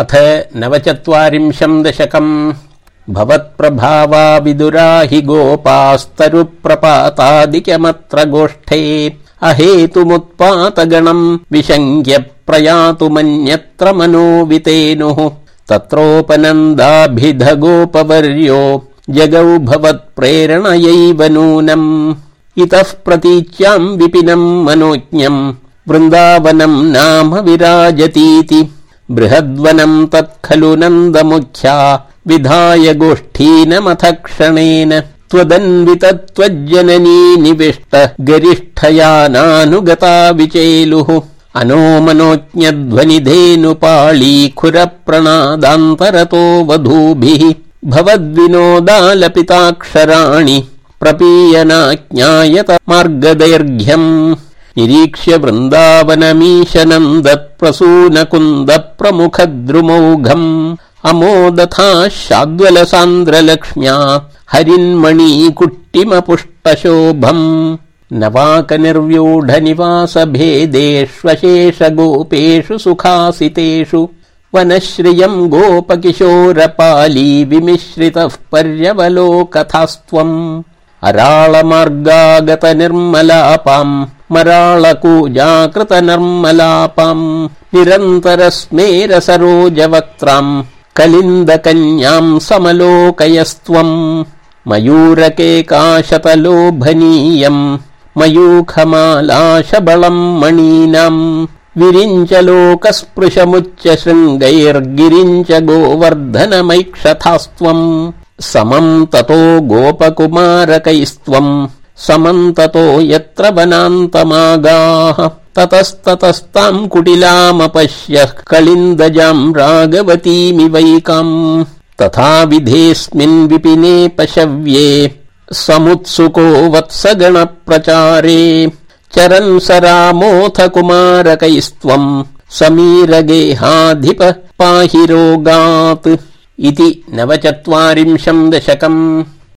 अथ नवचत्वारिंशम् दशकम्। भवत्प्रभावा विदुरा हि गोपास्तरुप्रपातादिकमत्र गोष्ठे अहेतुमुत्पातगणम् विशङ्क्य प्रयातुमन्यत्र मनो वितेनुः तत्रोपनन्दाभिध गोपवर्यो जगौ भवत्प्रेरणयैव नूनम्। इतः प्रतीच्याम् विपिनम् मनोज्ञम् वृन्दावनम् नाम विराजतीति बृहद्वनम् तत्खलु नन्दमुख्या विधाय गोष्ठीनमथ क्षणेन त्वदन्वितत्वज्जननी निविष्ट गरिष्ठयानानुगता विचेलुः खुरप्रणादान्तरतो वधूभिः भवद्विनोदालपिताक्षराणि प्रपीयनाज्ञायत मार्गदैर्घ्यम् निरीक्ष्य वृन्दावनमीशनम् दत्प्रसूनकुन्द प्रमुखद्रुमौघम् अमोदथा शाद्वलसान्द्रलक्ष्म्या हरिन्मणी कुट्टिमपुष्टशोभम् नवाक निर्व्यूढ निवास भेदेष्वशेष गोपेषु सुखासितेषु वनश्रियम् गोपकिशोरपाली विमिश्रितः पर्यवलोकथास्त्वम्। अराळमार्गागत निर्मलापाम् मराळकूजाकृत निर्मलापाम् निरन्तर स्मेर सरोजवक्त्राम् कलिन्द कन्याम् समलोकयस्त्वम् मयूरकेकाशतलोभनीयम् मयूखमालाशबलम् मणीनाम् विरिञ्च लोकस्पृशमुच्च शृङ्गैर्गिरिञ्च गोवर्धनमैक्षथास्त्वम् समम् ततो गोपकुमारकैस्त्वम् समन्ततो यत्र वनान्तमागाः ततस्ततस्ताम् कुटिलामपश्य कलिन्दजाम् रागवतीमिवैकाम् तथा विधेऽस्मिन् विपिने पशव्ये समुत्सुको वत्सगणप्रचारे। चरन् स रामोऽथ कुमारकैस्त्वम् समीरगेहाधिप पाहि रोगात्। इति नवचत्वारिंशम् दशकम्